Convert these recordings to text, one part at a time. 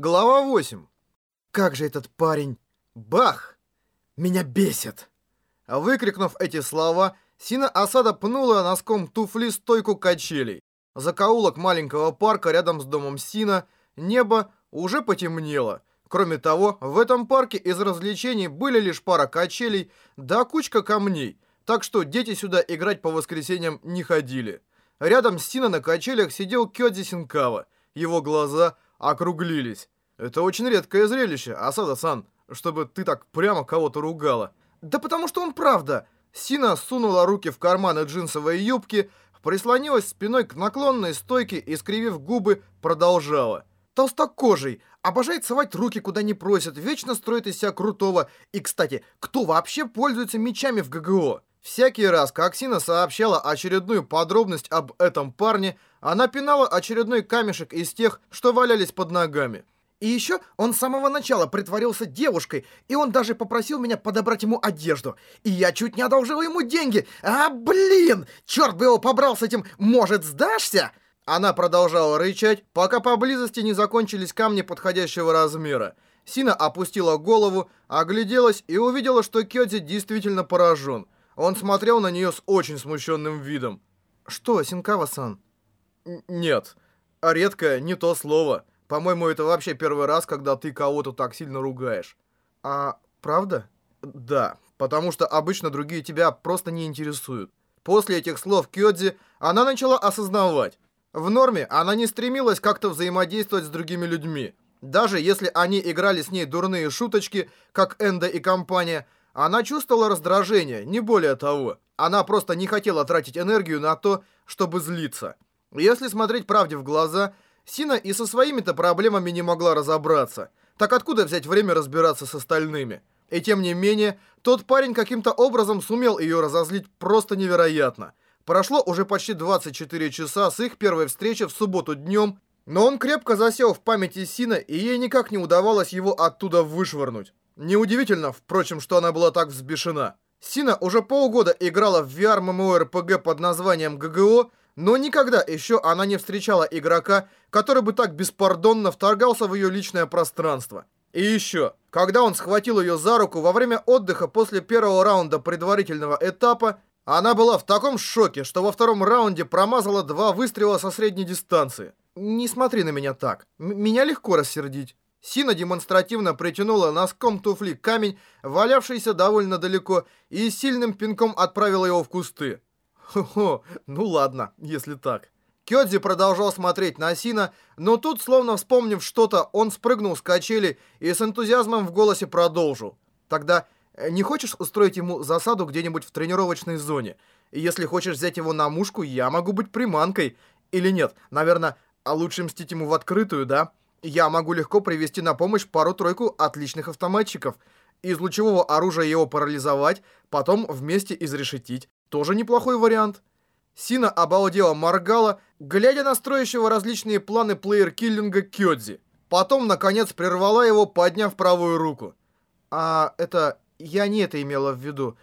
Глава 8. Как же этот парень... Бах! Меня бесит! Выкрикнув эти слова, Сина Асада пнула носком туфли стойку качелей. Закоулок маленького парка рядом с домом Сина, небо уже потемнело. Кроме того, в этом парке из развлечений были лишь пара качелей да кучка камней, так что дети сюда играть по воскресеньям не ходили. Рядом с Сина на качелях сидел Кёдзи Синкава. Его глаза округлились. Это очень редкое зрелище, Асада-сан, чтобы ты так прямо кого-то ругала. Да потому что он правда. Сина сунула руки в карманы джинсовой юбки, прислонилась спиной к наклонной стойке и, скривив губы, продолжала. Толстокожий, обожает совать руки куда не просят, вечно строит из себя крутого. И, кстати, кто вообще пользуется мечами в ГГО? Всякий раз, как Сина сообщала очередную подробность об этом парне, она пинала очередной камешек из тех, что валялись под ногами. И еще он с самого начала притворился девушкой, и он даже попросил меня подобрать ему одежду. И я чуть не одолжила ему деньги. А, блин! Черт бы его побрал с этим «может, сдашься?» Она продолжала рычать, пока поблизости не закончились камни подходящего размера. Сина опустила голову, огляделась и увидела, что Кёдзи действительно поражен. Он смотрел на нее с очень смущенным видом. «Что, Синкава-сан?» «Нет. Редко не то слово. По-моему, это вообще первый раз, когда ты кого-то так сильно ругаешь». «А правда?» «Да, потому что обычно другие тебя просто не интересуют». После этих слов Кёдзи она начала осознавать. В норме она не стремилась как-то взаимодействовать с другими людьми. Даже если они играли с ней дурные шуточки, как Энда и компания, она чувствовала раздражение, не более того. Она просто не хотела тратить энергию на то, чтобы злиться. Если смотреть правде в глаза, Сина и со своими-то проблемами не могла разобраться. Так откуда взять время разбираться с остальными? И тем не менее, тот парень каким-то образом сумел ее разозлить просто невероятно. Прошло уже почти 24 часа с их первой встречи в субботу днем, но он крепко засел в памяти Сина, и ей никак не удавалось его оттуда вышвырнуть. Неудивительно, впрочем, что она была так взбешена. Сина уже полгода играла в VR-MMORPG под названием ГГО, но никогда еще она не встречала игрока, который бы так беспардонно вторгался в ее личное пространство. И еще, когда он схватил ее за руку во время отдыха после первого раунда предварительного этапа, она была в таком шоке, что во втором раунде промазала два выстрела со средней дистанции. Не смотри на меня так. М меня легко рассердить. Сина демонстративно притянула носком туфли камень, валявшийся довольно далеко, и сильным пинком отправила его в кусты. Хо-хо, ну ладно, если так. Кёдзи продолжал смотреть на Сина, но тут, словно вспомнив что-то, он спрыгнул с качели и с энтузиазмом в голосе продолжил. Тогда э, не хочешь устроить ему засаду где-нибудь в тренировочной зоне? И если хочешь взять его на мушку, я могу быть приманкой. Или нет, наверное, а лучше мстить ему в открытую, да? Я могу легко привести на помощь пару-тройку отличных автоматчиков. Из лучевого оружия его парализовать, потом вместе изрешетить. Тоже неплохой вариант. Сина обалдела моргала, глядя на строящего различные планы плеер-киллинга Кёдзи. Потом, наконец, прервала его, подняв правую руку. А это... я не это имела в виду.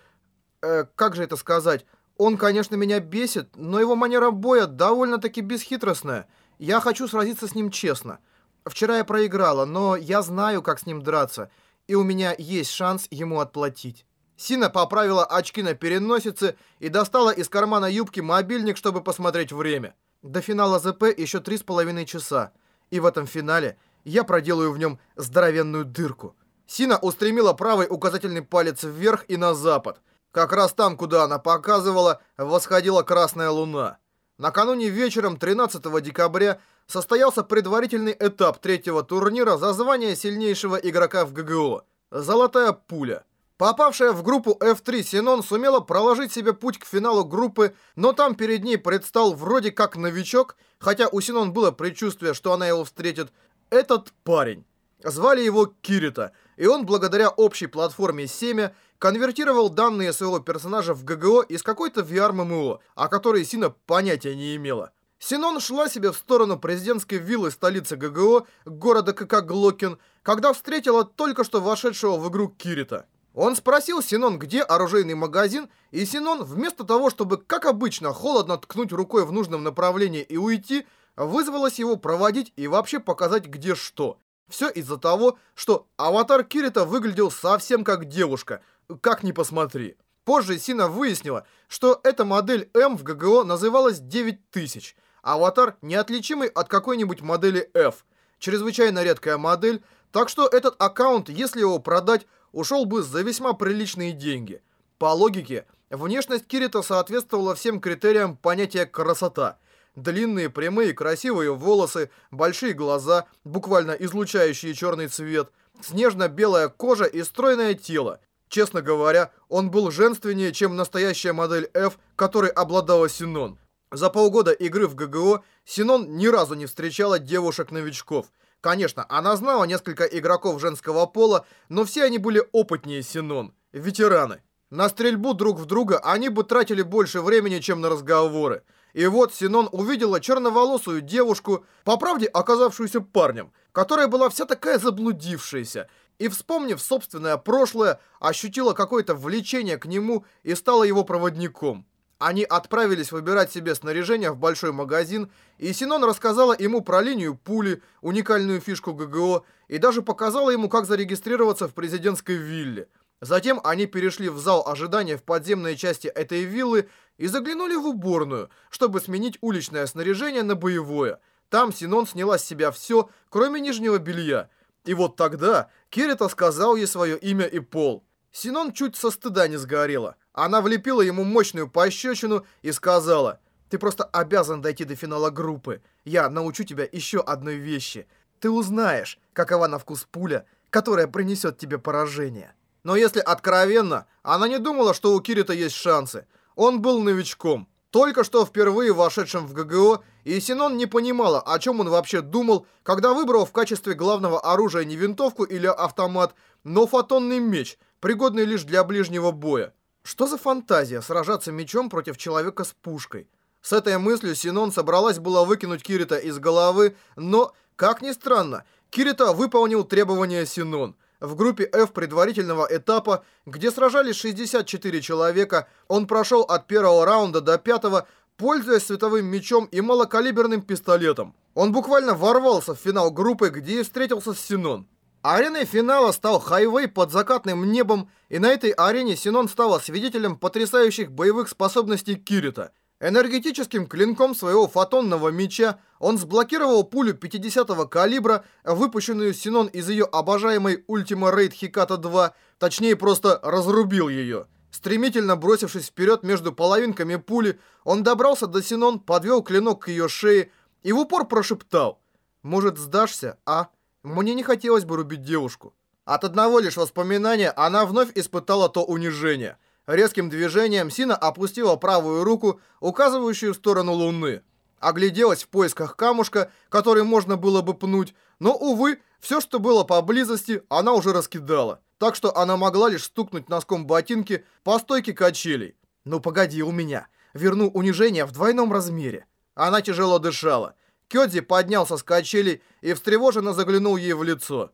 Э, как же это сказать? Он, конечно, меня бесит, но его манера боя довольно-таки бесхитростная. Я хочу сразиться с ним честно. Вчера я проиграла, но я знаю, как с ним драться, и у меня есть шанс ему отплатить. Сина поправила очки на переносице и достала из кармана юбки мобильник, чтобы посмотреть время. До финала ЗП еще три с половиной часа. И в этом финале я проделаю в нем здоровенную дырку. Сина устремила правый указательный палец вверх и на запад. Как раз там, куда она показывала, восходила красная луна. Накануне вечером 13 декабря состоялся предварительный этап третьего турнира за звание сильнейшего игрока в ГГО. «Золотая пуля». Попавшая в группу F3 Синон сумела проложить себе путь к финалу группы, но там перед ней предстал вроде как новичок, хотя у Синон было предчувствие, что она его встретит, этот парень. Звали его Кирита, и он благодаря общей платформе Семя конвертировал данные своего персонажа в ГГО из какой-то VR-ММО, о которой Сина понятия не имела. Синон шла себе в сторону президентской виллы столицы ГГО, города КК Глокин, когда встретила только что вошедшего в игру Кирита. Он спросил Синон, где оружейный магазин, и Синон, вместо того, чтобы, как обычно, холодно ткнуть рукой в нужном направлении и уйти, вызвалась его проводить и вообще показать, где что. Все из-за того, что аватар Кирита выглядел совсем как девушка, как ни посмотри. Позже Сина выяснила, что эта модель М в ГГО называлась 9000. Аватар неотличимый от какой-нибудь модели F. Чрезвычайно редкая модель, так что этот аккаунт, если его продать, ушел бы за весьма приличные деньги. По логике, внешность Кирита соответствовала всем критериям понятия «красота». Длинные, прямые, красивые волосы, большие глаза, буквально излучающие черный цвет, снежно-белая кожа и стройное тело. Честно говоря, он был женственнее, чем настоящая модель F, которой обладала Синон. За полгода игры в ГГО Синон ни разу не встречала девушек-новичков. Конечно, она знала несколько игроков женского пола, но все они были опытнее Синон, ветераны. На стрельбу друг в друга они бы тратили больше времени, чем на разговоры. И вот Синон увидела черноволосую девушку, по правде оказавшуюся парнем, которая была вся такая заблудившаяся, и, вспомнив собственное прошлое, ощутила какое-то влечение к нему и стала его проводником. Они отправились выбирать себе снаряжение в большой магазин, и Синон рассказала ему про линию пули, уникальную фишку ГГО, и даже показала ему, как зарегистрироваться в президентской вилле. Затем они перешли в зал ожидания в подземной части этой виллы и заглянули в уборную, чтобы сменить уличное снаряжение на боевое. Там Синон сняла с себя все, кроме нижнего белья. И вот тогда Кирита сказал ей свое имя и пол. Синон чуть со стыда не сгорела. Она влепила ему мощную пощечину и сказала, «Ты просто обязан дойти до финала группы. Я научу тебя еще одной вещи. Ты узнаешь, какова на вкус пуля, которая принесет тебе поражение». Но если откровенно, она не думала, что у Кирита есть шансы. Он был новичком, только что впервые вошедшим в ГГО, и Синон не понимала, о чем он вообще думал, когда выбрал в качестве главного оружия не винтовку или автомат, но фотонный меч, пригодный лишь для ближнего боя. Что за фантазия сражаться мечом против человека с пушкой? С этой мыслью Синон собралась было выкинуть Кирита из головы, но, как ни странно, Кирита выполнил требования Синон – в группе F предварительного этапа, где сражались 64 человека, он прошел от первого раунда до пятого, пользуясь световым мечом и малокалиберным пистолетом. Он буквально ворвался в финал группы, где и встретился с Синон. Ареной финала стал хайвей под закатным небом, и на этой арене Синон стала свидетелем потрясающих боевых способностей Кирита – Энергетическим клинком своего фотонного меча он сблокировал пулю 50-го калибра, выпущенную Синон из ее обожаемой Ultima Raid Hikata 2, точнее просто разрубил ее. Стремительно бросившись вперед между половинками пули, он добрался до Синон, подвел клинок к ее шее и в упор прошептал «Может, сдашься, а? Мне не хотелось бы рубить девушку». От одного лишь воспоминания она вновь испытала то унижение – Резким движением Сина опустила правую руку, указывающую в сторону Луны. Огляделась в поисках камушка, который можно было бы пнуть, но, увы, все, что было поблизости, она уже раскидала. Так что она могла лишь стукнуть носком ботинки по стойке качелей. «Ну погоди у меня, верну унижение в двойном размере». Она тяжело дышала. Кёдзи поднялся с качелей и встревоженно заглянул ей в лицо.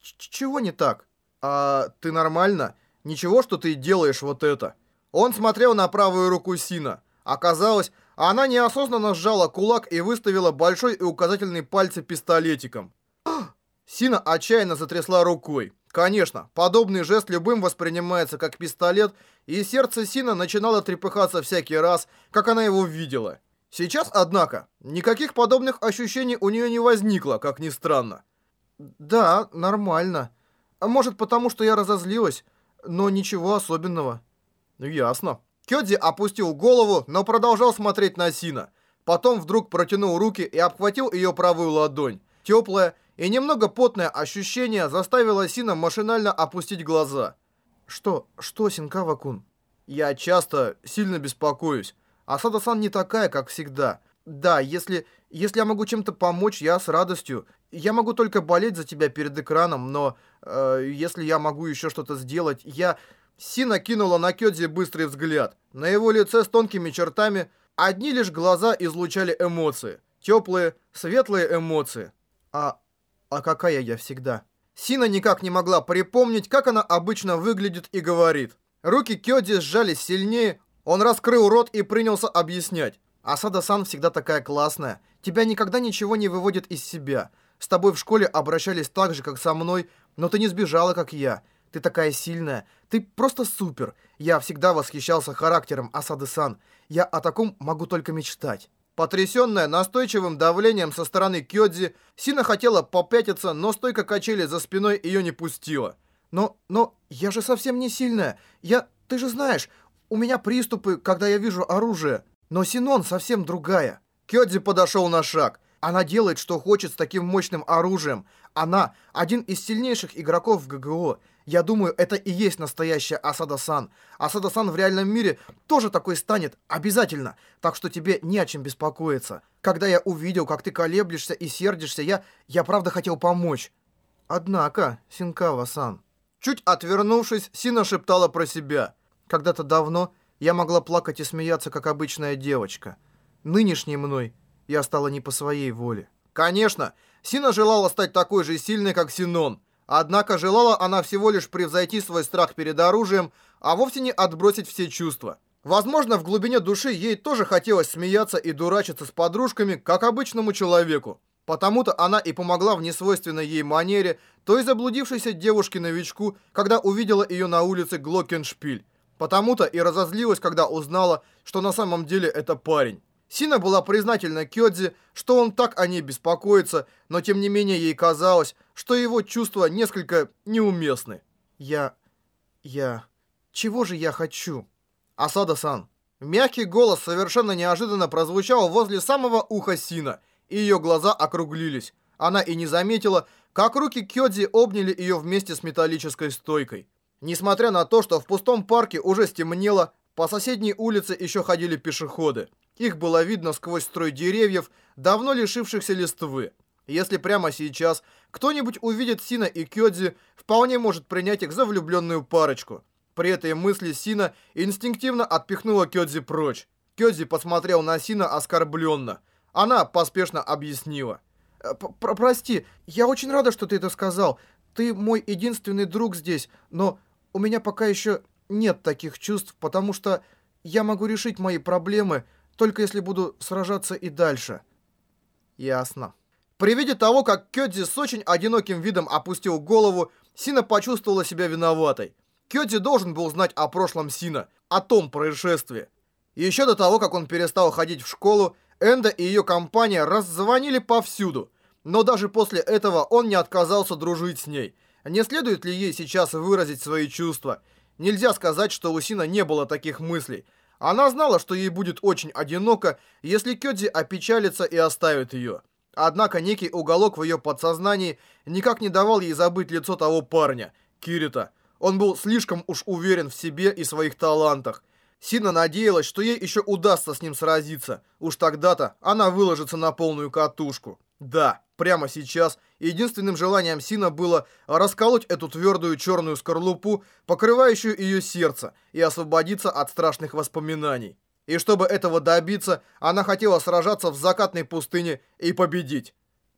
«Чего не так? А ты нормально?» Ничего, что ты делаешь вот это. Он смотрел на правую руку Сина. Оказалось, она неосознанно сжала кулак и выставила большой и указательный пальцы пистолетиком. Сина отчаянно затрясла рукой. Конечно, подобный жест любым воспринимается как пистолет, и сердце Сина начинало трепыхаться всякий раз, как она его видела. Сейчас, однако, никаких подобных ощущений у нее не возникло, как ни странно. «Да, нормально. Может, потому что я разозлилась?» но ничего особенного». «Ясно». Кёдзи опустил голову, но продолжал смотреть на Сина. Потом вдруг протянул руки и обхватил ее правую ладонь. Теплое и немного потное ощущение заставило Сина машинально опустить глаза. «Что? Что, Синкава-кун?» «Я часто сильно беспокоюсь. Асада-сан не такая, как всегда. Да, если, если я могу чем-то помочь, я с радостью. Я могу только болеть за тебя перед экраном, но э, если я могу еще что-то сделать, я... Сина кинула на Кёдзи быстрый взгляд. На его лице с тонкими чертами одни лишь глаза излучали эмоции. Теплые, светлые эмоции. А... а какая я всегда? Сина никак не могла припомнить, как она обычно выглядит и говорит. Руки Кёдзи сжались сильнее, он раскрыл рот и принялся объяснять. Асада-сан всегда такая классная. Тебя никогда ничего не выводит из себя. С тобой в школе обращались так же, как со мной, но ты не сбежала, как я. Ты такая сильная. Ты просто супер. Я всегда восхищался характером Асады-сан. Я о таком могу только мечтать». Потрясенная настойчивым давлением со стороны Кёдзи, Сина хотела попятиться, но стойка качели за спиной ее не пустила. «Но, но, я же совсем не сильная. Я, ты же знаешь, у меня приступы, когда я вижу оружие. Но Синон совсем другая». Кёдзи подошел на шаг. Она делает, что хочет с таким мощным оружием. Она один из сильнейших игроков в ГГО. Я думаю, это и есть настоящая Асада-сан. Асада-сан в реальном мире тоже такой станет, обязательно. Так что тебе не о чем беспокоиться. Когда я увидел, как ты колеблешься и сердишься, я, я правда хотел помочь. Однако, Синкава-сан... Чуть отвернувшись, Сина шептала про себя. Когда-то давно я могла плакать и смеяться, как обычная девочка. Нынешней мной я стала не по своей воле. Конечно, Сина желала стать такой же сильной, как Синон. Однако желала она всего лишь превзойти свой страх перед оружием, а вовсе не отбросить все чувства. Возможно, в глубине души ей тоже хотелось смеяться и дурачиться с подружками, как обычному человеку. Потому-то она и помогла в несвойственной ей манере той заблудившейся девушке-новичку, когда увидела ее на улице Глокеншпиль. Потому-то и разозлилась, когда узнала, что на самом деле это парень. Сина была признательна Кёдзи, что он так о ней беспокоится, но тем не менее ей казалось, что его чувства несколько неуместны. «Я... я... чего же я хочу?» «Асада-сан». Мягкий голос совершенно неожиданно прозвучал возле самого уха Сина, и ее глаза округлились. Она и не заметила, как руки Кёдзи обняли ее вместе с металлической стойкой. Несмотря на то, что в пустом парке уже стемнело, по соседней улице еще ходили пешеходы. Их было видно сквозь строй деревьев, давно лишившихся листвы. Если прямо сейчас кто-нибудь увидит Сина и Кёдзи, вполне может принять их за влюбленную парочку. При этой мысли Сина инстинктивно отпихнула Кёдзи прочь. Кёдзи посмотрел на Сина оскорбленно. Она поспешно объяснила. «Э, Про «Прости, я очень рада, что ты это сказал. Ты мой единственный друг здесь, но у меня пока еще нет таких чувств, потому что я могу решить мои проблемы, только если буду сражаться и дальше. Ясно. При виде того, как Кёдзи с очень одиноким видом опустил голову, Сина почувствовала себя виноватой. Кёдзи должен был знать о прошлом Сина, о том происшествии. Еще до того, как он перестал ходить в школу, Энда и ее компания раззвонили повсюду. Но даже после этого он не отказался дружить с ней. Не следует ли ей сейчас выразить свои чувства? Нельзя сказать, что у Сина не было таких мыслей. Она знала, что ей будет очень одиноко, если Кёдзи опечалится и оставит ее. Однако некий уголок в ее подсознании никак не давал ей забыть лицо того парня, Кирита. Он был слишком уж уверен в себе и своих талантах. Сина надеялась, что ей еще удастся с ним сразиться. Уж тогда-то она выложится на полную катушку. Да, прямо сейчас единственным желанием Сина было расколоть эту твердую черную скорлупу, покрывающую ее сердце, и освободиться от страшных воспоминаний. И чтобы этого добиться, она хотела сражаться в закатной пустыне и победить.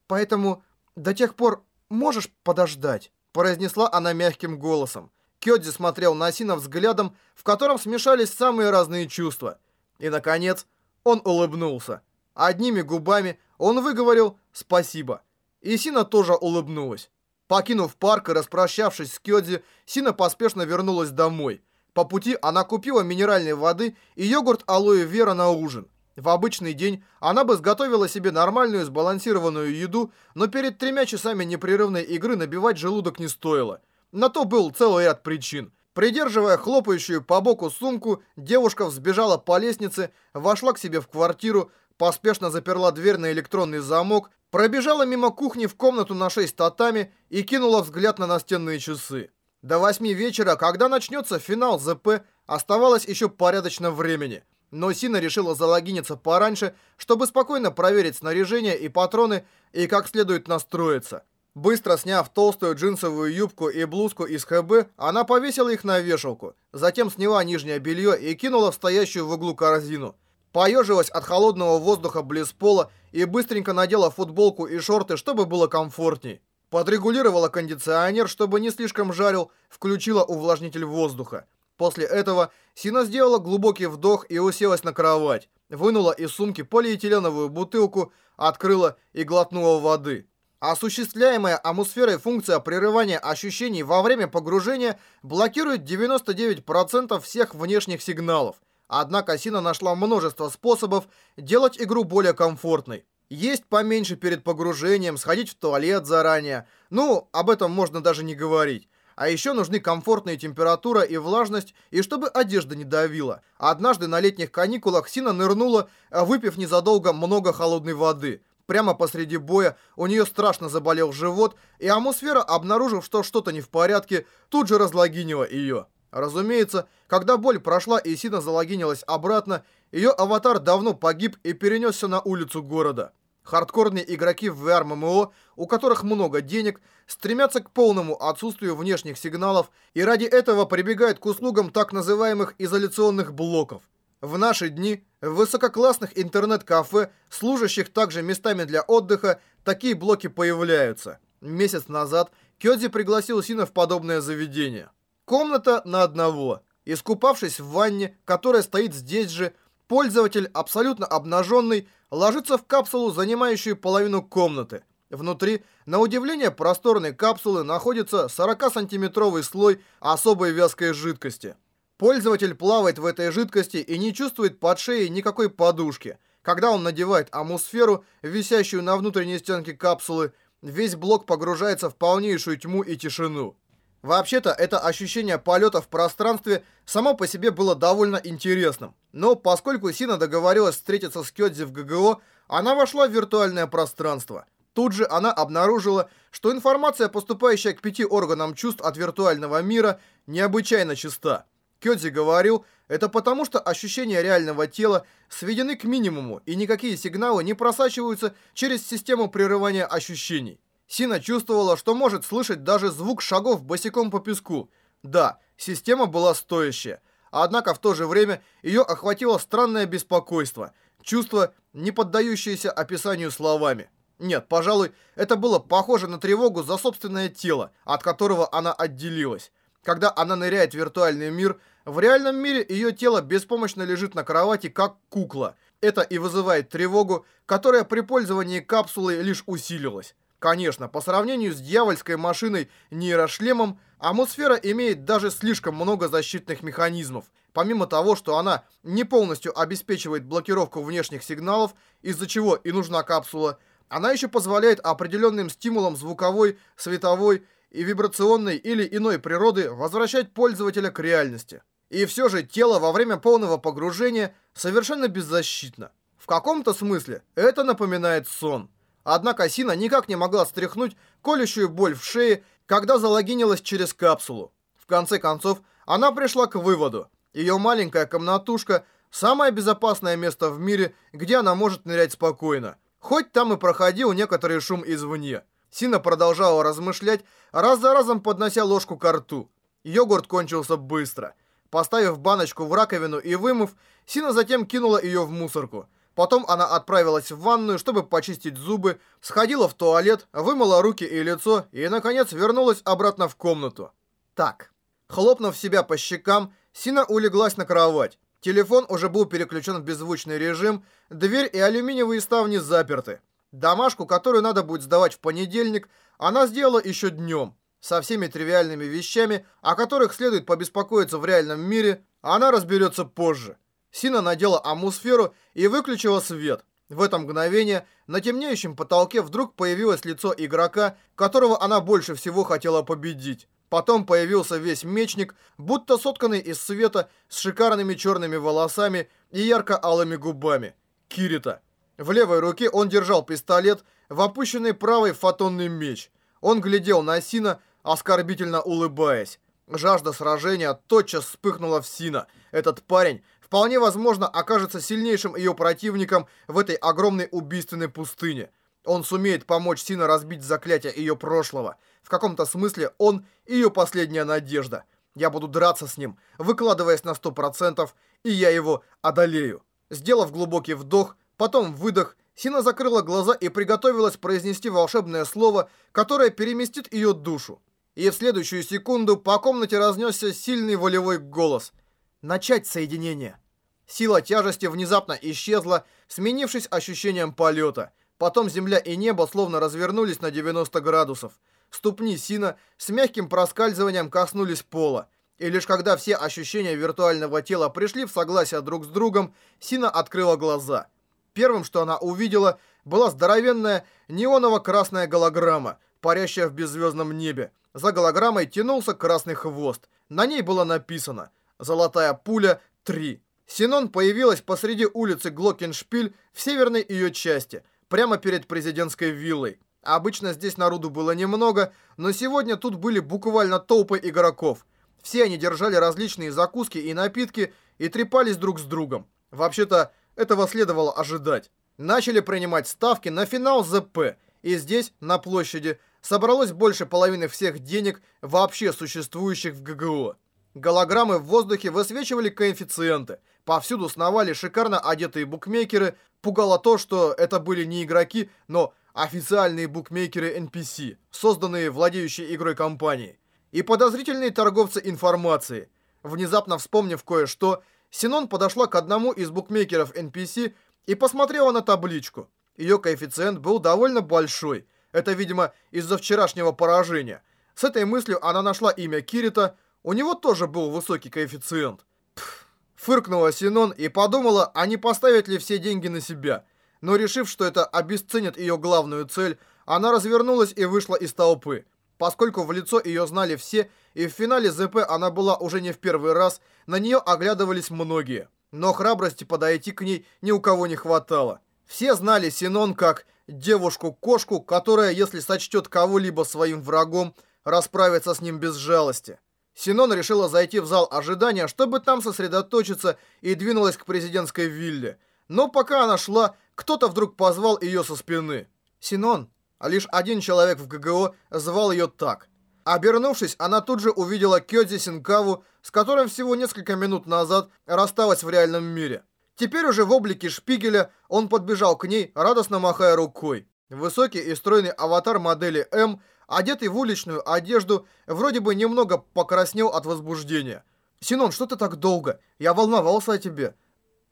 «Поэтому до тех пор можешь подождать?» произнесла она мягким голосом. Кёдзи смотрел на Сина взглядом, в котором смешались самые разные чувства. И, наконец, он улыбнулся. Одними губами он выговорил «спасибо». И Сина тоже улыбнулась. Покинув парк и распрощавшись с Кёдзи, Сина поспешно вернулась домой. По пути она купила минеральной воды и йогурт алоэ вера на ужин. В обычный день она бы сготовила себе нормальную сбалансированную еду, но перед тремя часами непрерывной игры набивать желудок не стоило. На то был целый ряд причин. Придерживая хлопающую по боку сумку, девушка взбежала по лестнице, вошла к себе в квартиру, поспешно заперла дверь на электронный замок, пробежала мимо кухни в комнату на 6 татами и кинула взгляд на настенные часы. До 8 вечера, когда начнется финал ЗП, оставалось еще порядочно времени. Но Сина решила залогиниться пораньше, чтобы спокойно проверить снаряжение и патроны и как следует настроиться. Быстро сняв толстую джинсовую юбку и блузку из ХБ, она повесила их на вешалку. Затем сняла нижнее белье и кинула в стоящую в углу корзину. Поежилась от холодного воздуха близ пола и быстренько надела футболку и шорты, чтобы было комфортней. Подрегулировала кондиционер, чтобы не слишком жарил, включила увлажнитель воздуха. После этого Сина сделала глубокий вдох и уселась на кровать. Вынула из сумки полиэтиленовую бутылку, открыла и глотнула воды. Осуществляемая атмосферой функция прерывания ощущений во время погружения блокирует 99% всех внешних сигналов. Однако Сина нашла множество способов делать игру более комфортной. Есть поменьше перед погружением, сходить в туалет заранее. Ну, об этом можно даже не говорить. А еще нужны комфортная температура и влажность, и чтобы одежда не давила. Однажды на летних каникулах Сина нырнула, выпив незадолго много холодной воды. Прямо посреди боя у нее страшно заболел живот, и атмосфера, обнаружив, что что-то не в порядке, тут же разлогинила ее. Разумеется, когда боль прошла и Сина залогинилась обратно, ее аватар давно погиб и перенесся на улицу города. Хардкорные игроки в VR-MMO, у которых много денег, стремятся к полному отсутствию внешних сигналов и ради этого прибегают к услугам так называемых изоляционных блоков. В наши дни в высококлассных интернет-кафе, служащих также местами для отдыха, такие блоки появляются. Месяц назад Кёдзи пригласил Сина в подобное заведение. Комната на одного. Искупавшись в ванне, которая стоит здесь же, пользователь, абсолютно обнаженный, ложится в капсулу, занимающую половину комнаты. Внутри, на удивление просторной капсулы, находится 40-сантиметровый слой особой вязкой жидкости. Пользователь плавает в этой жидкости и не чувствует под шеей никакой подушки. Когда он надевает амусферу, висящую на внутренней стенке капсулы, весь блок погружается в полнейшую тьму и тишину. Вообще-то, это ощущение полета в пространстве само по себе было довольно интересным. Но поскольку Сина договорилась встретиться с Кёдзи в ГГО, она вошла в виртуальное пространство. Тут же она обнаружила, что информация, поступающая к пяти органам чувств от виртуального мира, необычайно чиста. Кёдзи говорил, это потому что ощущения реального тела сведены к минимуму, и никакие сигналы не просачиваются через систему прерывания ощущений. Сина чувствовала, что может слышать даже звук шагов босиком по песку. Да, система была стоящая. Однако в то же время ее охватило странное беспокойство. Чувство, не поддающееся описанию словами. Нет, пожалуй, это было похоже на тревогу за собственное тело, от которого она отделилась. Когда она ныряет в виртуальный мир, в реальном мире ее тело беспомощно лежит на кровати, как кукла. Это и вызывает тревогу, которая при пользовании капсулой лишь усилилась. Конечно, по сравнению с дьявольской машиной нейрошлемом, атмосфера имеет даже слишком много защитных механизмов. Помимо того, что она не полностью обеспечивает блокировку внешних сигналов, из-за чего и нужна капсула, она еще позволяет определенным стимулам звуковой, световой и вибрационной или иной природы возвращать пользователя к реальности. И все же тело во время полного погружения совершенно беззащитно. В каком-то смысле это напоминает сон. Однако Сина никак не могла стряхнуть колющую боль в шее, когда залогинилась через капсулу. В конце концов, она пришла к выводу. Ее маленькая комнатушка – самое безопасное место в мире, где она может нырять спокойно. Хоть там и проходил некоторый шум извне. Сина продолжала размышлять, раз за разом поднося ложку к рту. Йогурт кончился быстро. Поставив баночку в раковину и вымыв, Сина затем кинула ее в мусорку – Потом она отправилась в ванную, чтобы почистить зубы, сходила в туалет, вымыла руки и лицо и, наконец, вернулась обратно в комнату. Так. Хлопнув себя по щекам, Сина улеглась на кровать. Телефон уже был переключен в беззвучный режим, дверь и алюминиевые ставни заперты. Домашку, которую надо будет сдавать в понедельник, она сделала еще днем. Со всеми тривиальными вещами, о которых следует побеспокоиться в реальном мире, она разберется позже. Сина надела амусферу и выключила свет. В это мгновение на темнеющем потолке вдруг появилось лицо игрока, которого она больше всего хотела победить. Потом появился весь мечник, будто сотканный из света, с шикарными черными волосами и ярко-алыми губами. Кирита. В левой руке он держал пистолет, в опущенной правой фотонный меч. Он глядел на Сина, оскорбительно улыбаясь. Жажда сражения тотчас вспыхнула в Сина. Этот парень вполне возможно окажется сильнейшим ее противником в этой огромной убийственной пустыне. Он сумеет помочь Сина разбить заклятие ее прошлого. В каком-то смысле он ее последняя надежда. Я буду драться с ним, выкладываясь на сто процентов, и я его одолею. Сделав глубокий вдох, потом выдох, Сина закрыла глаза и приготовилась произнести волшебное слово, которое переместит ее душу. И в следующую секунду по комнате разнесся сильный волевой голос – Начать соединение. Сила тяжести внезапно исчезла, сменившись ощущением полета. Потом земля и небо словно развернулись на 90 градусов. Ступни Сина с мягким проскальзыванием коснулись пола. И лишь когда все ощущения виртуального тела пришли в согласие друг с другом, Сина открыла глаза. Первым, что она увидела, была здоровенная неоново-красная голограмма, парящая в беззвездном небе. За голограммой тянулся красный хвост. На ней было написано «Золотая пуля 3». Синон появилась посреди улицы Глокеншпиль в северной ее части, прямо перед президентской виллой. Обычно здесь народу было немного, но сегодня тут были буквально толпы игроков. Все они держали различные закуски и напитки и трепались друг с другом. Вообще-то, этого следовало ожидать. Начали принимать ставки на финал ЗП, и здесь, на площади, собралось больше половины всех денег, вообще существующих в ГГО. Голограммы в воздухе высвечивали коэффициенты. Повсюду сновали шикарно одетые букмекеры. Пугало то, что это были не игроки, но официальные букмекеры NPC, созданные владеющей игрой компанией. И подозрительные торговцы информацией. Внезапно вспомнив кое-что, Синон подошла к одному из букмекеров NPC и посмотрела на табличку. Ее коэффициент был довольно большой. Это, видимо, из-за вчерашнего поражения. С этой мыслью она нашла имя Кирита. У него тоже был высокий коэффициент. Пфф. Фыркнула Синон и подумала, а не поставить ли все деньги на себя. Но решив, что это обесценит ее главную цель, она развернулась и вышла из толпы. Поскольку в лицо ее знали все, и в финале ЗП она была уже не в первый раз, на нее оглядывались многие. Но храбрости подойти к ней ни у кого не хватало. Все знали Синон как девушку-кошку, которая, если сочтет кого-либо своим врагом, расправится с ним без жалости. Синон решила зайти в зал ожидания, чтобы там сосредоточиться, и двинулась к президентской вилле. Но пока она шла, кто-то вдруг позвал ее со спины. «Синон, а лишь один человек в ГГО звал ее так. Обернувшись, она тут же увидела Кёдзи Синкаву, с которым всего несколько минут назад рассталась в реальном мире. Теперь уже в облике шпигеля он подбежал к ней, радостно махая рукой. Высокий и стройный аватар модели М, одетый в уличную одежду, вроде бы немного покраснел от возбуждения. «Синон, что ты так долго? Я волновался о тебе».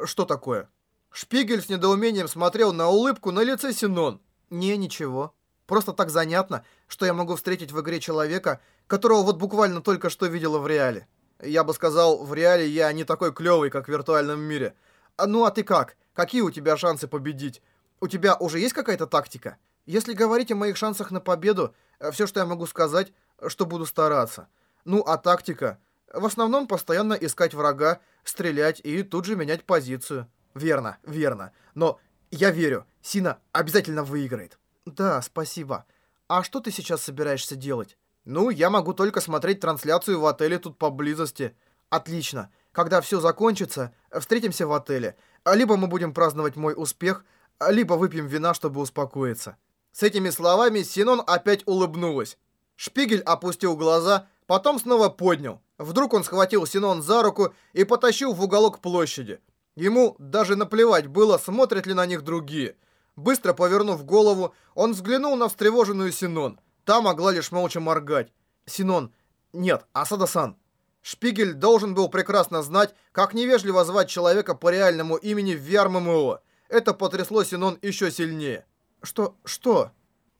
«Что такое?» Шпигель с недоумением смотрел на улыбку на лице Синон. «Не, ничего. Просто так занятно, что я могу встретить в игре человека, которого вот буквально только что видела в реале. Я бы сказал, в реале я не такой клёвый, как в виртуальном мире. А, ну а ты как? Какие у тебя шансы победить? У тебя уже есть какая-то тактика? Если говорить о моих шансах на победу, э, все, что я могу сказать, что буду стараться. Ну, а тактика? В основном постоянно искать врага, стрелять и тут же менять позицию. Верно, верно. Но я верю, Сина обязательно выиграет. Да, спасибо. А что ты сейчас собираешься делать? Ну, я могу только смотреть трансляцию в отеле тут поблизости. Отлично. Когда все закончится, встретимся в отеле. Либо мы будем праздновать мой успех, либо выпьем вина, чтобы успокоиться. С этими словами Синон опять улыбнулась. Шпигель опустил глаза, потом снова поднял. Вдруг он схватил Синон за руку и потащил в уголок площади. Ему даже наплевать было, смотрят ли на них другие. Быстро повернув голову, он взглянул на встревоженную Синон. Та могла лишь молча моргать. Синон. Нет, Асада-сан. Шпигель должен был прекрасно знать, как невежливо звать человека по реальному имени в. Это потрясло Синон еще сильнее. Что? Что?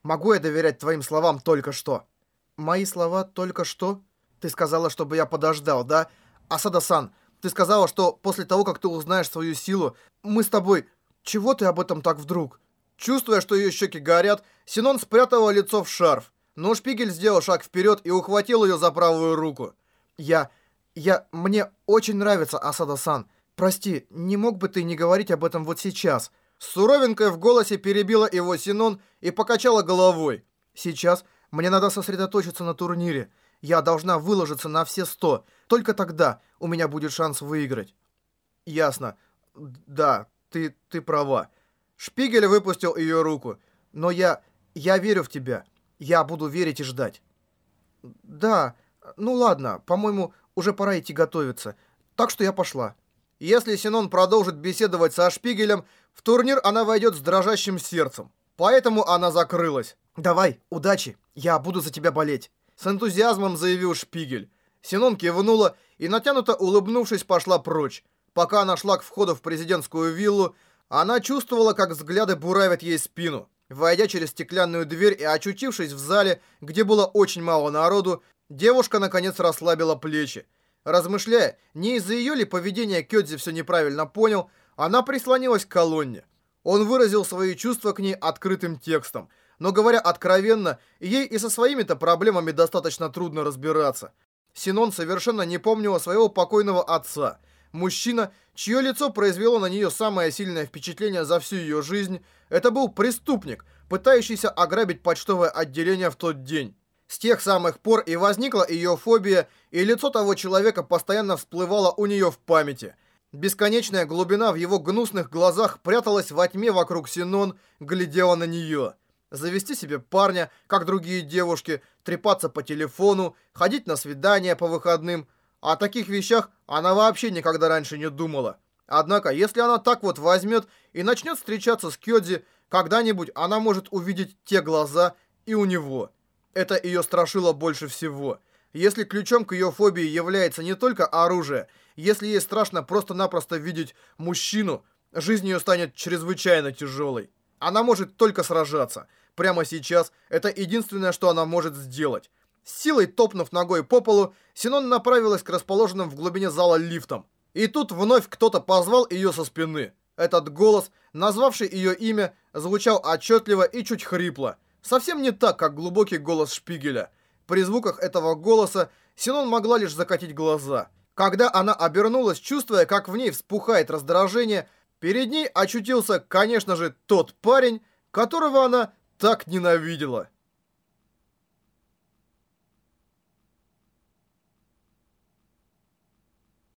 Могу я доверять твоим словам только что? Мои слова только что? Ты сказала, чтобы я подождал, да? Асада-сан, ты сказала, что после того, как ты узнаешь свою силу, мы с тобой... Чего ты об этом так вдруг? Чувствуя, что ее щеки горят, Синон спрятала лицо в шарф. Но Шпигель сделал шаг вперед и ухватил ее за правую руку. Я... я... мне очень нравится Асада-сан. Прости, не мог бы ты не говорить об этом вот сейчас? С суровинкой в голосе перебила его Синон и покачала головой. Сейчас мне надо сосредоточиться на турнире. Я должна выложиться на все сто. Только тогда у меня будет шанс выиграть. Ясно. Да, ты, ты права. Шпигель выпустил ее руку. Но я... я верю в тебя. Я буду верить и ждать. Да, ну ладно, по-моему, уже пора идти готовиться. Так что я пошла. Если Синон продолжит беседовать со Шпигелем, в турнир она войдет с дрожащим сердцем. Поэтому она закрылась. «Давай, удачи, я буду за тебя болеть». С энтузиазмом заявил Шпигель. Синон кивнула и, натянуто улыбнувшись, пошла прочь. Пока она шла к входу в президентскую виллу, она чувствовала, как взгляды буравят ей спину. Войдя через стеклянную дверь и очутившись в зале, где было очень мало народу, девушка наконец расслабила плечи. Размышляя, не из-за ее ли поведения Кёдзи все неправильно понял, она прислонилась к колонне. Он выразил свои чувства к ней открытым текстом, но говоря откровенно, ей и со своими-то проблемами достаточно трудно разбираться. Синон совершенно не помнила своего покойного отца. Мужчина, чье лицо произвело на нее самое сильное впечатление за всю ее жизнь, это был преступник, пытающийся ограбить почтовое отделение в тот день. С тех самых пор и возникла ее фобия, и лицо того человека постоянно всплывало у нее в памяти. Бесконечная глубина в его гнусных глазах пряталась во тьме вокруг Синон, глядела на нее. Завести себе парня, как другие девушки, трепаться по телефону, ходить на свидания по выходным. О таких вещах она вообще никогда раньше не думала. Однако, если она так вот возьмет и начнет встречаться с Кёдзи, когда-нибудь она может увидеть те глаза и у него. Это ее страшило больше всего. Если ключом к ее фобии является не только оружие, если ей страшно просто-напросто видеть мужчину, жизнь ее станет чрезвычайно тяжелой. Она может только сражаться. Прямо сейчас это единственное, что она может сделать. С силой топнув ногой по полу, Синон направилась к расположенным в глубине зала лифтам. И тут вновь кто-то позвал ее со спины. Этот голос, назвавший ее имя, звучал отчетливо и чуть хрипло. Совсем не так, как глубокий голос Шпигеля. При звуках этого голоса Синон могла лишь закатить глаза. Когда она обернулась, чувствуя, как в ней вспухает раздражение, перед ней очутился, конечно же, тот парень, которого она так ненавидела.